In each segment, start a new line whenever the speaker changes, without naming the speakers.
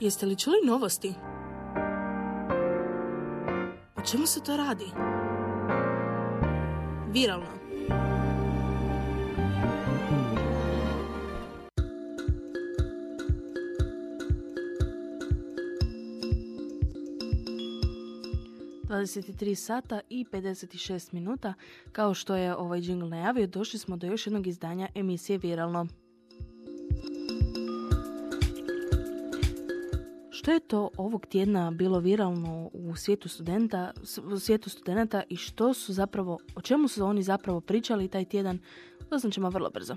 Jeste li čuli novosti? O čemu se to radi? Viralno. Dvadeset tri sata i 56 minuta. Kao što je ovaj džingl najavio, došli smo do još jednog izdanja emisije Viralno. Što je to ovog tjedna bilo viralno u svijetu studenta, u svijetu studenta i što su zapravo, o čemu su oni zapravo pričali taj tjedan, doznat ćemo vrlo brzo.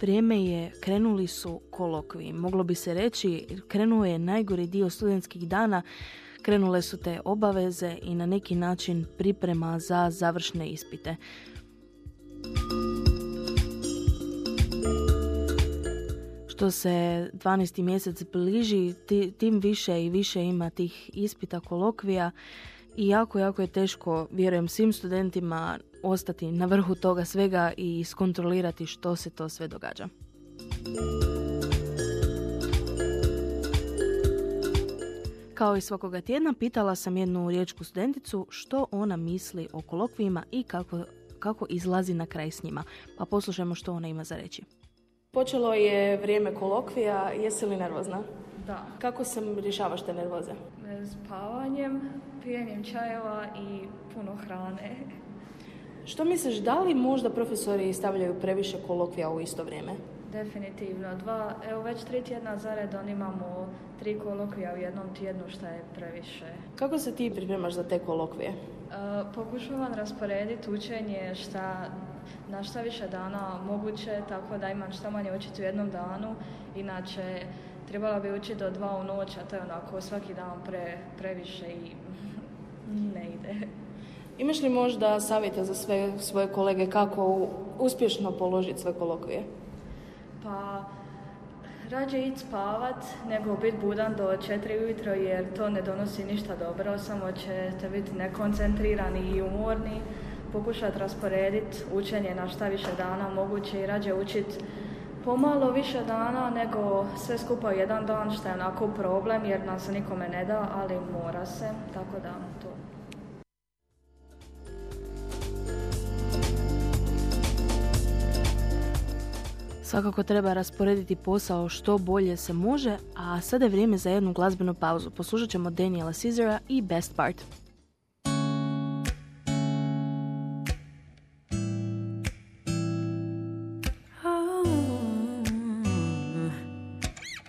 Vrijeme je, krenuli su kolokvi. Moglo bi se reći, krenuo je najgori dio studentskih dana, krenule su te obaveze i na neki način priprema za završne ispite. Što se 12. mjesec bliži, tim više i više ima tih ispita, kolokvija i jako, jako je teško, vjerujem, svim studentima ostati na vrhu toga svega i skontrolirati što se to sve događa. Kao i svakoga tjedna pitala sam jednu riječku studenticu što ona misli o kolokvijima i kako, kako izlazi na kraj s njima. Pa poslušajmo što ona ima za reći. Počelo je vrijeme kolokvija, jesi li nervozna?
Da.
Kako se rješavaš te nervoze?
Spavanjem, pijenjem čajeva i puno hrane.
Što misliš, da li možda profesori stavljaju previše kolokvija u isto vrijeme?
Definitivno. Dva, evo već tri tjedna zaredom imamo tri kolokvija u jednom tjednu što je previše.
Kako se ti pripremaš za te kolokvije? Uh,
pokušavam rasporediti učenje šta na šta više dana moguće, tako da imam šta manje učiti u jednom danu. Inače, trebala bi učiti do dva u noć, a to je onako svaki dan pre, previše i ne ide.
Imaš li možda savjeta za sve svoje kolege kako uspješno položiti sve kolokvije?
Pa, rađe ići spavat nego biti budan do četiri ujutro jer to ne donosi ništa dobro, samo ćete biti nekoncentrirani i umorni pokušati rasporediti učenje na šta više dana moguće i rađe učiti pomalo više dana nego sve skupa jedan dan što je onako problem jer nam se nikome ne da, ali mora se, tako da to.
Svakako treba rasporediti posao što bolje se može, a sada je vrijeme za jednu glazbenu pauzu. Poslušat ćemo Daniela Caesara i Best Part.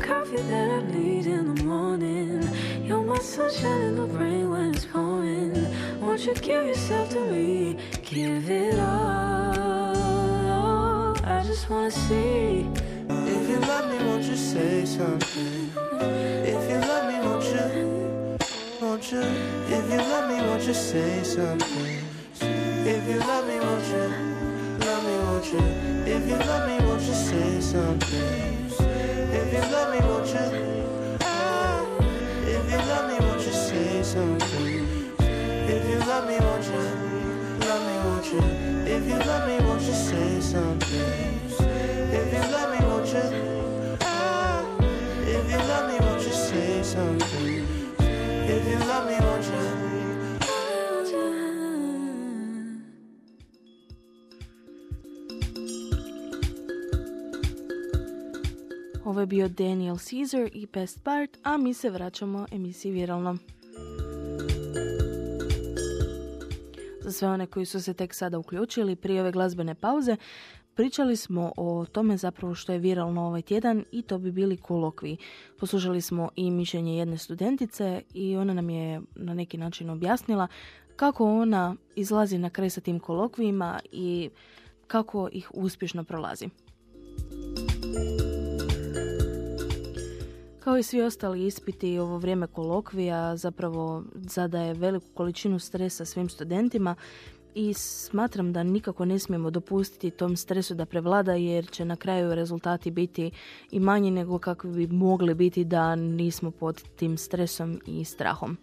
coffee that I need in the morning. You're my sunshine in the rain when it's pouring. Won't you give yourself to me? Give it all. I just wanna see. If you love
me, won't you say
something? If you love me, won't you?
Won't you? If you love me, won't you say something? If you love me, won't you? Love me, won't you? If you love me, won't you say something? If you love me, won't you? If you love me, won't you say something? If you love me, won't you? Love me, won't you? If you love me, won't you say something? If you love me, won't you? If you love me, won't you say something? If you love me, won't you?
Ovo je bio Daniel Caesar i Best Part, a mi se vraćamo emisiji Viralno. Za sve one koji su se tek sada uključili prije ove glazbene pauze, Pričali smo o tome zapravo što je viralno ovaj tjedan i to bi bili kolokvi. Poslušali smo i mišljenje jedne studentice i ona nam je na neki način objasnila kako ona izlazi na kraj sa tim kolokvijima i kako ih uspješno prolazi. Kao i svi ostali ispiti, ovo vrijeme kolokvija zapravo zadaje veliku količinu stresa svim studentima i smatram da nikako ne smijemo dopustiti tom stresu da prevlada jer će na kraju rezultati biti i manji nego kakvi bi mogli biti da nismo pod tim stresom i strahom.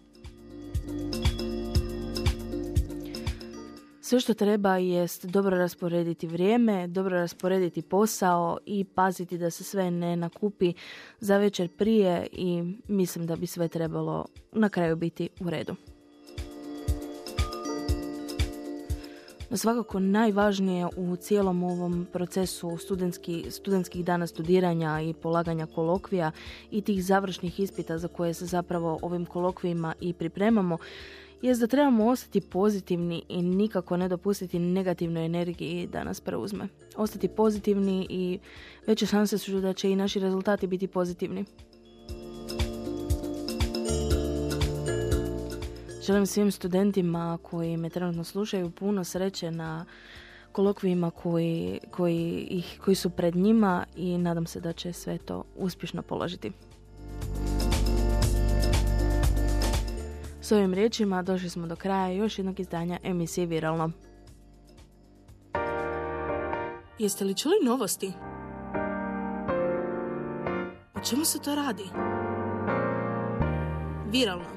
Sve što treba jest dobro rasporediti vrijeme, dobro rasporediti posao i paziti da se sve ne nakupi za večer prije i mislim da bi sve trebalo na kraju biti u redu. No svakako najvažnije u cijelom ovom procesu studentski, studentskih dana studiranja i polaganja kolokvija i tih završnih ispita za koje se zapravo ovim kolokvijima i pripremamo je da trebamo ostati pozitivni i nikako ne dopustiti negativnoj energiji da nas preuzme. Ostati pozitivni i veće šanse su da će i naši rezultati biti pozitivni. Želim svim studentima koji me trenutno slušaju puno sreće na kolokvijima koji, koji, ih, koji su pred njima i nadam se da će sve to uspješno položiti. S ovim riječima došli smo do kraja još jednog izdanja emisije Viralno. Jeste li čuli novosti? O čemu se to radi? Viralno